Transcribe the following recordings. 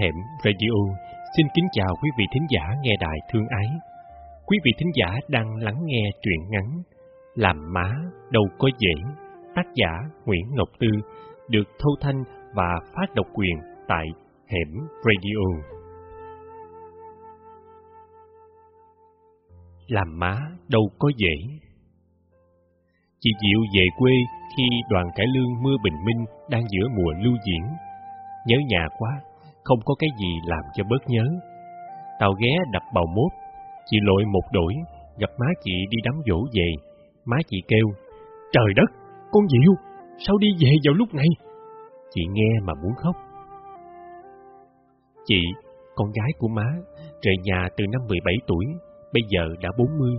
Hẻm Radio xin kính chào quý vị thính giả nghe đài thương ái. Quý vị thính giả đang lắng nghe truyện ngắn Làm má đâu có dễ, tác giả Nguyễn Ngọc Tư, được thâu thanh và phát độc quyền tại Hẻm Radio. Làm má đâu có dễ. Chị Diệu về quê khi đoàn cải lương mưa bình minh đang giữa mùa lưu diễn. Nhớ nhà quá, không có cái gì làm cho bớt nhớ. Tao ghé đập bầu mốt, chị lội một đổi, gặp má chị đi đám dỗ về. Má chị kêu, trời đất, con Diệu, sao đi về vào lúc này? Chị nghe mà muốn khóc. Chị, con gái của má, rời nhà từ năm 17 tuổi, bây giờ đã 40.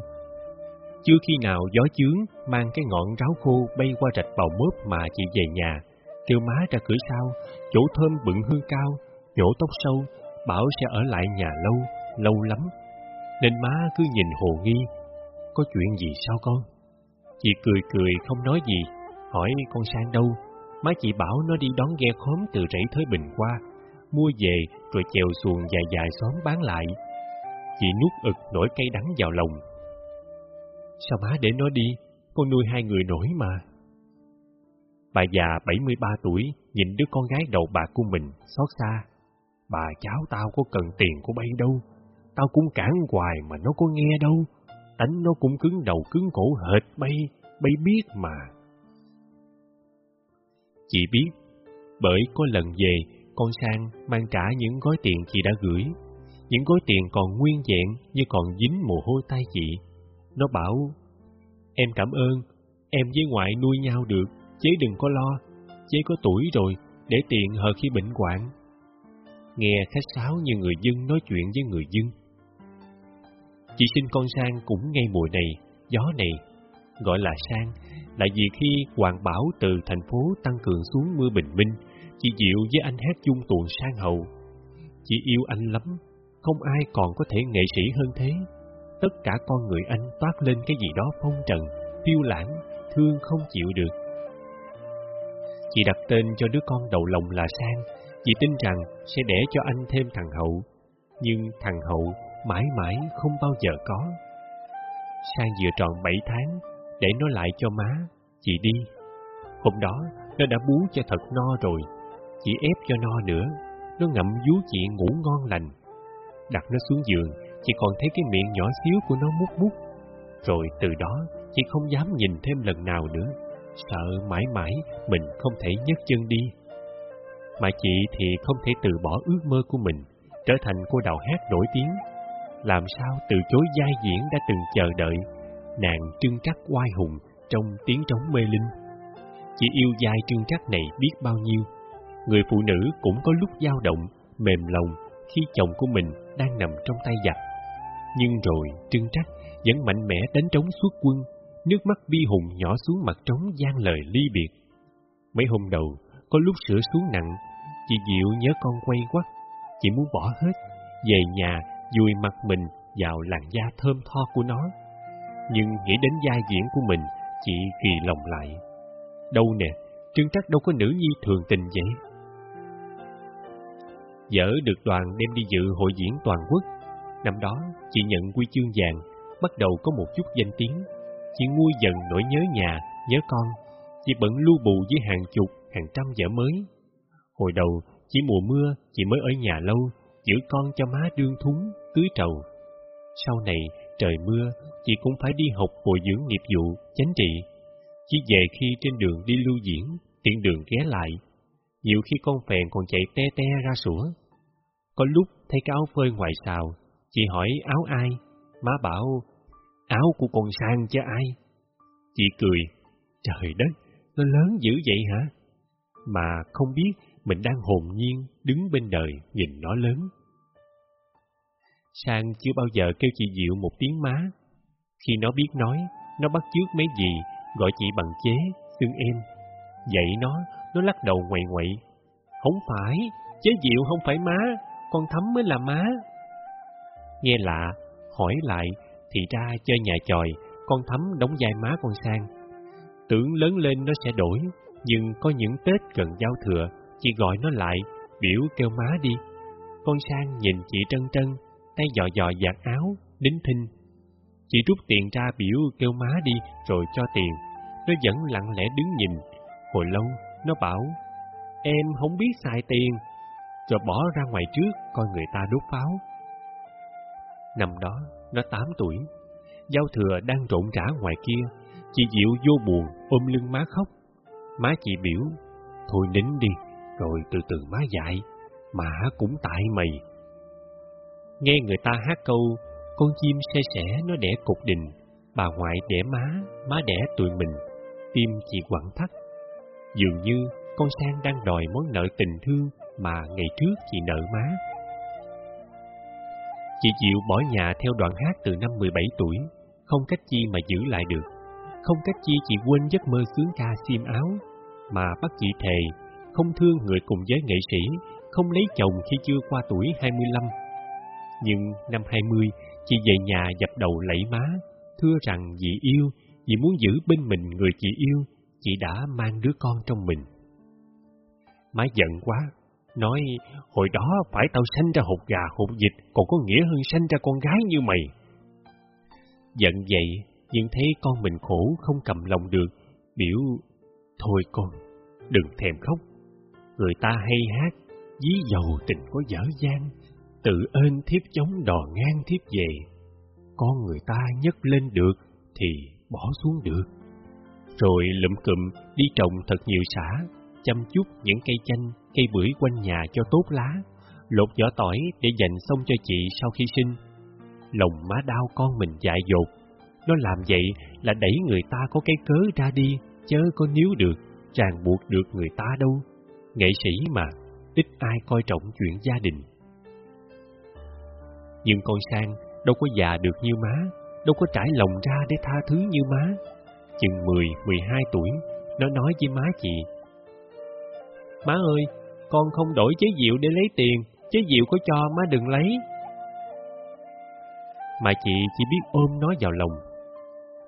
Chưa khi nào gió chướng mang cái ngọn ráo khô bay qua rạch bào mốt mà chị về nhà, kêu má ra cửa sau, chỗ thơm bựng hương cao, nhổ tóc sâu, bảo sẽ ở lại nhà lâu, lâu lắm. Nên má cứ nhìn hồ nghi, có chuyện gì sao con? Chị cười cười không nói gì, hỏi con sang đâu. Má chị bảo nó đi đón ghe khóm từ rẫy Thới Bình qua, mua về rồi chèo xuồng dài dài xóm bán lại. Chị nuốt ực nổi cây đắng vào lòng. Sao má để nó đi, con nuôi hai người nổi mà. Bà già 73 tuổi nhìn đứa con gái đầu bạc của mình xót xa. Bà cháu tao có cần tiền của bay đâu, tao cũng cản hoài mà nó có nghe đâu. Tánh nó cũng cứng đầu cứng cổ hệt bay, bay biết mà. Chị biết, bởi có lần về, con Sang mang trả những gói tiền chị đã gửi. Những gói tiền còn nguyên vẹn như còn dính mồ hôi tay chị. Nó bảo, em cảm ơn, em với ngoại nuôi nhau được, chế đừng có lo, chế có tuổi rồi, để tiện hờ khi bệnh hoạn. Nghe khách sáo như người dân nói chuyện với người dân. Chị sinh con sang cũng ngay mùa này, gió này, gọi là sang, là vì khi Hoàng Bảo từ thành phố tăng cường xuống mưa bình minh, chị Diệu với anh hát chung tuồng sang hậu. Chị yêu anh lắm, không ai còn có thể nghệ sĩ hơn thế. Tất cả con người anh toát lên cái gì đó phong trần, phiêu lãng, thương không chịu được. Chị đặt tên cho đứa con đầu lòng là Sang, chị tin rằng sẽ để cho anh thêm thằng Hậu, nhưng thằng Hậu mãi mãi không bao giờ có. Sang vừa tròn bảy tháng, để nó lại cho má, chị đi. Hôm đó, nó đã bú cho thật no rồi, chị ép cho no nữa, nó ngậm vú chị ngủ ngon lành. Đặt nó xuống giường, chị còn thấy cái miệng nhỏ xíu của nó mút mút. Rồi từ đó, chị không dám nhìn thêm lần nào nữa, sợ mãi mãi mình không thể nhấc chân đi. Mà chị thì không thể từ bỏ ước mơ của mình, trở thành cô đào hát nổi tiếng. Làm sao từ chối giai diễn đã từng chờ đợi, nàng trưng trắc oai hùng trong tiếng trống mê linh. Chị yêu giai trưng trắc này biết bao nhiêu. Người phụ nữ cũng có lúc dao động, mềm lòng khi chồng của mình đang nằm trong tay giặc. Nhưng rồi trưng trắc vẫn mạnh mẽ đánh trống suốt quân, nước mắt bi hùng nhỏ xuống mặt trống gian lời ly biệt. Mấy hôm đầu, có lúc sửa xuống nặng, chị Diệu nhớ con quay quắt, chị muốn bỏ hết, về nhà dùi mặt mình vào làn da thơm tho của nó. Nhưng nghĩ đến vai diễn của mình, chị kỳ lòng lại. Đâu nè, Trương Trắc đâu có nữ nhi thường tình vậy. Dở được đoàn đem đi dự hội diễn toàn quốc. Năm đó, chị nhận quy chương vàng, bắt đầu có một chút danh tiếng. Chị nguôi dần nỗi nhớ nhà, nhớ con. Chị bận lưu bù với hàng chục, hàng trăm vợ mới. Hồi đầu, chỉ mùa mưa, chị mới ở nhà lâu, giữ con cho má đương thúng, tưới trầu. Sau này, trời mưa, chị cũng phải đi học bồi dưỡng nghiệp vụ, chánh trị. Chỉ về khi trên đường đi lưu diễn, tiện đường ghé lại. Nhiều khi con phèn còn chạy te te ra sủa. Có lúc thấy cái áo phơi ngoài xào, chị hỏi áo ai? Má bảo, áo của con sang chứ ai? Chị cười, trời đất, nó lớn dữ vậy hả? Mà không biết mình đang hồn nhiên đứng bên đời nhìn nó lớn. Sang chưa bao giờ kêu chị Diệu một tiếng má. Khi nó biết nói, nó bắt chước mấy gì, gọi chị bằng chế, xương em. Vậy nó, nó lắc đầu ngoậy ngoại. Không phải, chế Diệu không phải má, con Thắm mới là má. Nghe lạ, hỏi lại, thì ra chơi nhà tròi, con Thắm đóng vai má con Sang. Tưởng lớn lên nó sẽ đổi, nhưng có những Tết gần giao thừa, chị gọi nó lại, biểu kêu má đi. con sang nhìn chị Trân Trân, tay dò dò giặt áo, đính thinh. Chị rút tiền ra biểu kêu má đi rồi cho tiền. Nó vẫn lặng lẽ đứng nhìn. Hồi lâu, nó bảo, em không biết xài tiền, rồi bỏ ra ngoài trước coi người ta đốt pháo. Năm đó, nó 8 tuổi, giao thừa đang rộn rã ngoài kia, chị Diệu vô buồn ôm lưng má khóc. Má chị biểu, thôi nín đi, rồi từ từ má dạy, mà cũng tại mày. Nghe người ta hát câu, con chim xe sẻ nó đẻ cục đình, bà ngoại đẻ má, má đẻ tụi mình, tim chị quặn thắt. Dường như con Sang đang đòi món nợ tình thương mà ngày trước chị nợ má. Chị chịu bỏ nhà theo đoạn hát từ năm 17 tuổi, không cách chi mà giữ lại được. Không cách chi chị quên giấc mơ sướng ca xiêm áo, mà bắt chị thề, không thương người cùng giới nghệ sĩ, không lấy chồng khi chưa qua tuổi 25. Nhưng năm 20, chị về nhà dập đầu lẫy má, thưa rằng vì yêu, vì muốn giữ bên mình người chị yêu, chị đã mang đứa con trong mình. Má giận quá, nói hồi đó phải tao sanh ra hột gà hột vịt còn có nghĩa hơn sanh ra con gái như mày. Giận vậy, nhưng thấy con mình khổ không cầm lòng được, biểu, thôi con, đừng thèm khóc. Người ta hay hát, dí dầu tình có dở dang, tự ơn thiếp chống đò ngang thiếp về. Con người ta nhấc lên được thì bỏ xuống được. Rồi lụm cụm đi trồng thật nhiều xả chăm chút những cây chanh, cây bưởi quanh nhà cho tốt lá, lột vỏ tỏi để dành xong cho chị sau khi sinh. Lòng má đau con mình dại dột, nó làm vậy là đẩy người ta có cái cớ ra đi, chớ có níu được, ràng buộc được người ta đâu. Nghệ sĩ mà, ít ai coi trọng chuyện gia đình. Nhưng con Sang đâu có già được như má, đâu có trải lòng ra để tha thứ như má. Chừng 10, 12 tuổi, nó nói với má chị Má ơi, con không đổi chế diệu để lấy tiền, chế diệu có cho má đừng lấy. Mà chị chỉ biết ôm nó vào lòng,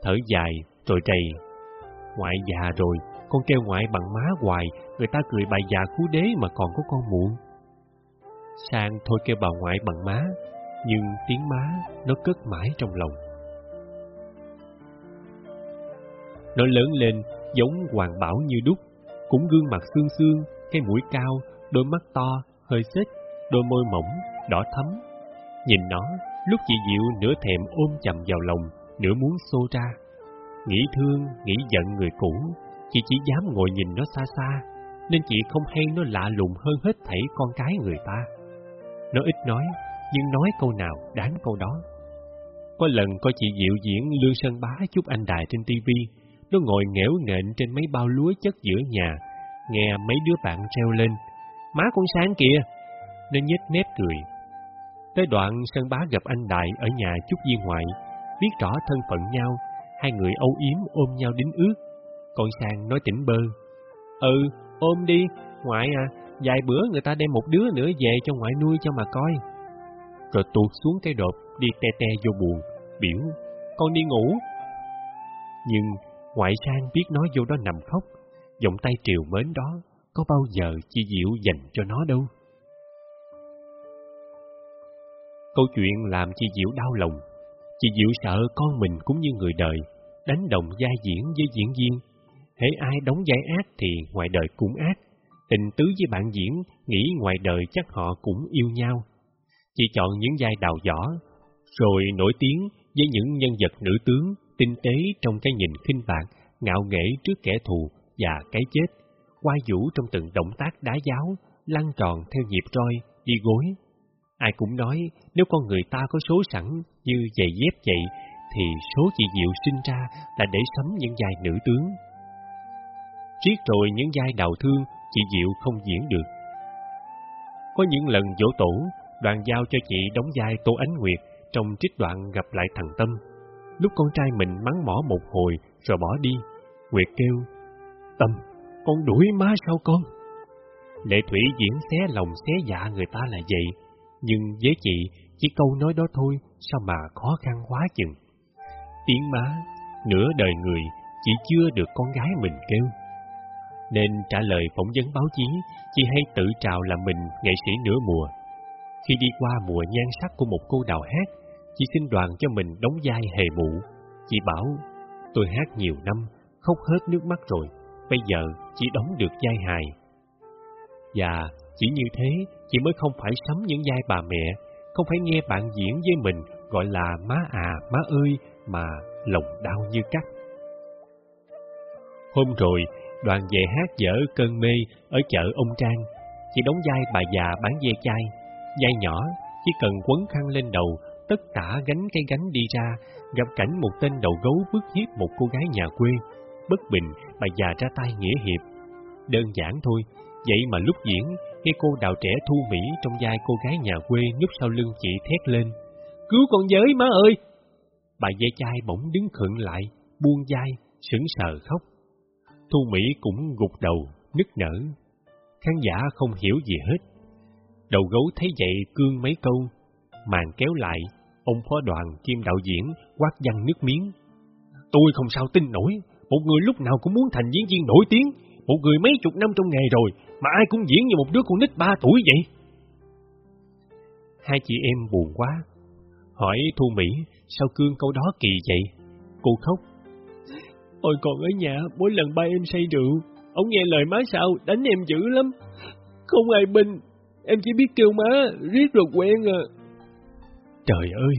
thở dài rồi trầy. Ngoại già rồi, con kêu ngoại bằng má hoài, người ta cười bà già khú đế mà còn có con muộn. Sang thôi kêu bà ngoại bằng má, nhưng tiếng má nó cất mãi trong lòng. Nó lớn lên giống hoàng bảo như đúc, cũng gương mặt xương xương, cái mũi cao, đôi mắt to, hơi xích, đôi môi mỏng, đỏ thắm. Nhìn nó, lúc chị Diệu nửa thèm ôm chầm vào lòng, nửa muốn xô ra. Nghĩ thương, nghĩ giận người cũ, chị chỉ dám ngồi nhìn nó xa xa, nên chị không hay nó lạ lùng hơn hết thảy con cái người ta. Nó ít nói, nhưng nói câu nào đáng câu đó. Có lần coi chị Diệu diễn Lương Sơn Bá chúc anh đại trên tivi, nó ngồi nghẽo nghện trên mấy bao lúa chất giữa nhà, nghe mấy đứa bạn treo lên. Má con sáng kìa! Nó nhếch mép cười. Tới đoạn Sơn Bá gặp anh Đại ở nhà chúc viên ngoại, biết rõ thân phận nhau, hai người âu yếm ôm nhau đính ước. Con sang nói tỉnh bơ. Ừ, ôm đi, ngoại à, vài bữa người ta đem một đứa nữa về cho ngoại nuôi cho mà coi. Rồi tuột xuống cây đột, đi te te vô buồn, biểu, con đi ngủ. Nhưng ngoại sang biết nói vô đó nằm khóc, Giọng tay triều mến đó có bao giờ chi Diệu dành cho nó đâu. Câu chuyện làm chi Diệu đau lòng. Chị Diệu sợ con mình cũng như người đời, đánh đồng gia diễn với diễn viên. Hễ ai đóng vai ác thì ngoài đời cũng ác. Tình tứ với bạn diễn, nghĩ ngoài đời chắc họ cũng yêu nhau. Chị chọn những vai đào võ, rồi nổi tiếng với những nhân vật nữ tướng, tinh tế trong cái nhìn khinh bạc, ngạo nghễ trước kẻ thù, và cái chết, quay vũ trong từng động tác đá giáo, lăn tròn theo nhịp roi, đi gối. Ai cũng nói nếu con người ta có số sẵn như giày dép vậy, thì số chị Diệu sinh ra là để sắm những vai nữ tướng. Triết rồi những vai đào thương, chị Diệu không diễn được. Có những lần dỗ tổ, đoàn giao cho chị đóng vai Tô Ánh Nguyệt trong trích đoạn gặp lại thằng Tâm. Lúc con trai mình mắng mỏ một hồi rồi bỏ đi, Nguyệt kêu Tâm, con đuổi má sao con? Lệ Thủy diễn xé lòng xé dạ người ta là vậy, nhưng với chị, chỉ câu nói đó thôi, sao mà khó khăn quá chừng. Tiếng má, nửa đời người, chỉ chưa được con gái mình kêu. Nên trả lời phỏng vấn báo chí, chị hay tự trào là mình nghệ sĩ nửa mùa. Khi đi qua mùa nhan sắc của một cô đào hát, chị xin đoàn cho mình đóng vai hề mụ. Chị bảo, tôi hát nhiều năm, khóc hết nước mắt rồi, bây giờ chỉ đóng được vai hài. Và chỉ như thế, chị mới không phải sắm những vai bà mẹ, không phải nghe bạn diễn với mình gọi là má à, má ơi, mà lòng đau như cắt. Hôm rồi, đoàn về hát dở cơn mê ở chợ ông Trang. Chị đóng vai bà già bán dê chai. Vai nhỏ, chỉ cần quấn khăn lên đầu, tất cả gánh cây gánh đi ra, gặp cảnh một tên đầu gấu bức hiếp một cô gái nhà quê. Bất bình, bà già ra tay nghĩa hiệp. Đơn giản thôi, vậy mà lúc diễn, nghe cô đào trẻ thu Mỹ trong vai cô gái nhà quê núp sau lưng chị thét lên. Cứu con giới má ơi! Bà dây chai bỗng đứng khựng lại, buông vai, sững sờ khóc. Thu Mỹ cũng gục đầu, nức nở. Khán giả không hiểu gì hết. Đầu gấu thấy vậy cương mấy câu, màn kéo lại, ông phó đoàn kim đạo diễn quát văng nước miếng. Tôi không sao tin nổi, một người lúc nào cũng muốn thành diễn viên nổi tiếng, một người mấy chục năm trong nghề rồi, mà ai cũng diễn như một đứa con nít ba tuổi vậy. Hai chị em buồn quá, hỏi Thu Mỹ sao cương câu đó kỳ vậy? Cô khóc Hồi còn ở nhà, mỗi lần ba em say rượu, ông nghe lời má sao, đánh em dữ lắm. Không ai binh, em chỉ biết kêu má, riết rồi quen à. Trời ơi,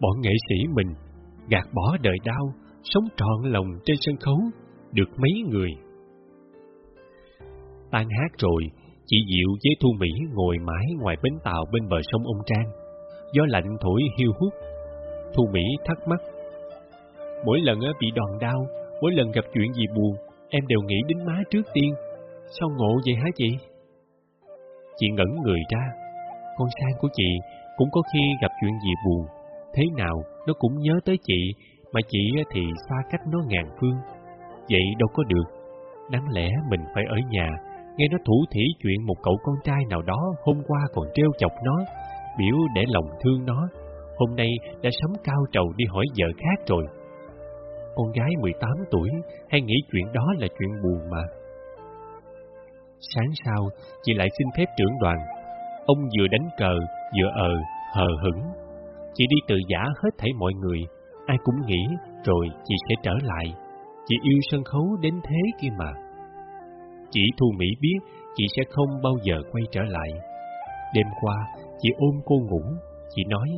bọn nghệ sĩ mình, gạt bỏ đời đau, sống trọn lòng trên sân khấu, được mấy người. Tan hát rồi, chị Diệu với Thu Mỹ ngồi mãi ngoài bến tàu bên bờ sông Ông Trang. Gió lạnh thổi hiu hút. Thu Mỹ thắc mắc. Mỗi lần bị đòn đau, mỗi lần gặp chuyện gì buồn, em đều nghĩ đến má trước tiên. Sao ngộ vậy hả chị? Chị ngẩn người ra. Con sang của chị cũng có khi gặp chuyện gì buồn, thế nào nó cũng nhớ tới chị, mà chị thì xa cách nó ngàn phương. Vậy đâu có được. Đáng lẽ mình phải ở nhà, nghe nó thủ thỉ chuyện một cậu con trai nào đó hôm qua còn trêu chọc nó, biểu để lòng thương nó. Hôm nay đã sắm cao trầu đi hỏi vợ khác rồi con gái 18 tuổi hay nghĩ chuyện đó là chuyện buồn mà. Sáng sau, chị lại xin phép trưởng đoàn. Ông vừa đánh cờ, vừa ờ, hờ hững. Chị đi từ giả hết thảy mọi người, ai cũng nghĩ rồi chị sẽ trở lại. Chị yêu sân khấu đến thế kia mà. Chị Thu Mỹ biết chị sẽ không bao giờ quay trở lại. Đêm qua, chị ôm cô ngủ, chị nói,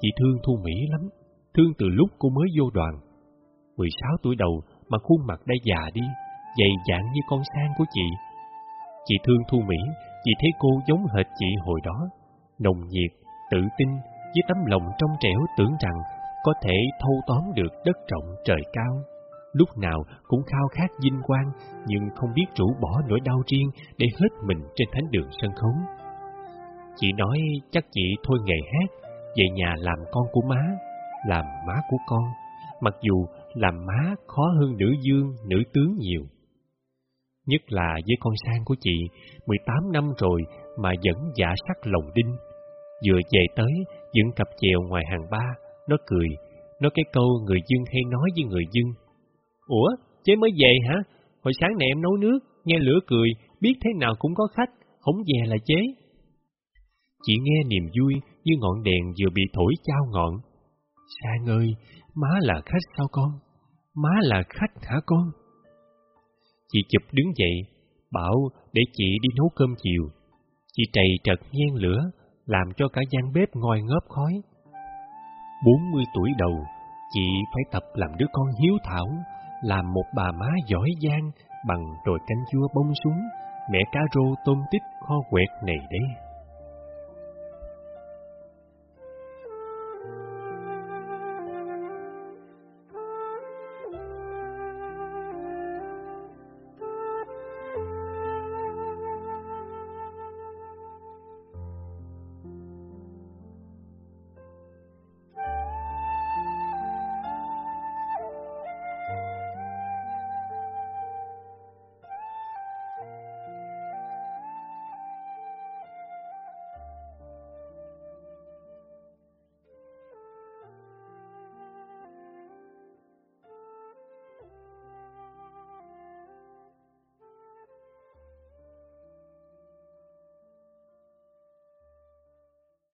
chị thương Thu Mỹ lắm, thương từ lúc cô mới vô đoàn. 16 tuổi đầu mà khuôn mặt đã già đi, dày dạn như con sang của chị. Chị thương Thu Mỹ chị thấy cô giống hệt chị hồi đó, nồng nhiệt, tự tin, với tấm lòng trong trẻo tưởng rằng có thể thâu tóm được đất rộng trời cao. Lúc nào cũng khao khát vinh quang, nhưng không biết rũ bỏ nỗi đau riêng để hết mình trên thánh đường sân khấu. Chị nói chắc chị thôi nghề hát, về nhà làm con của má, làm má của con, mặc dù làm má khó hơn nữ dương, nữ tướng nhiều. Nhất là với con sang của chị, 18 năm rồi mà vẫn giả sắc lòng đinh. Vừa về tới, dựng cặp chèo ngoài hàng ba, nó cười, nói cái câu người dương hay nói với người dương. Ủa, chế mới về hả? Hồi sáng này em nấu nước, nghe lửa cười, biết thế nào cũng có khách, không về là chế. Chị nghe niềm vui như ngọn đèn vừa bị thổi trao ngọn. Sang ơi, Má là khách sao con? Má là khách hả con? Chị chụp đứng dậy, bảo để chị đi nấu cơm chiều. Chị trầy trật nhen lửa, làm cho cả gian bếp ngồi ngớp khói. Bốn mươi tuổi đầu, chị phải tập làm đứa con hiếu thảo, làm một bà má giỏi giang bằng rồi canh chua bông súng, mẹ cá rô tôm tích kho quẹt này đấy.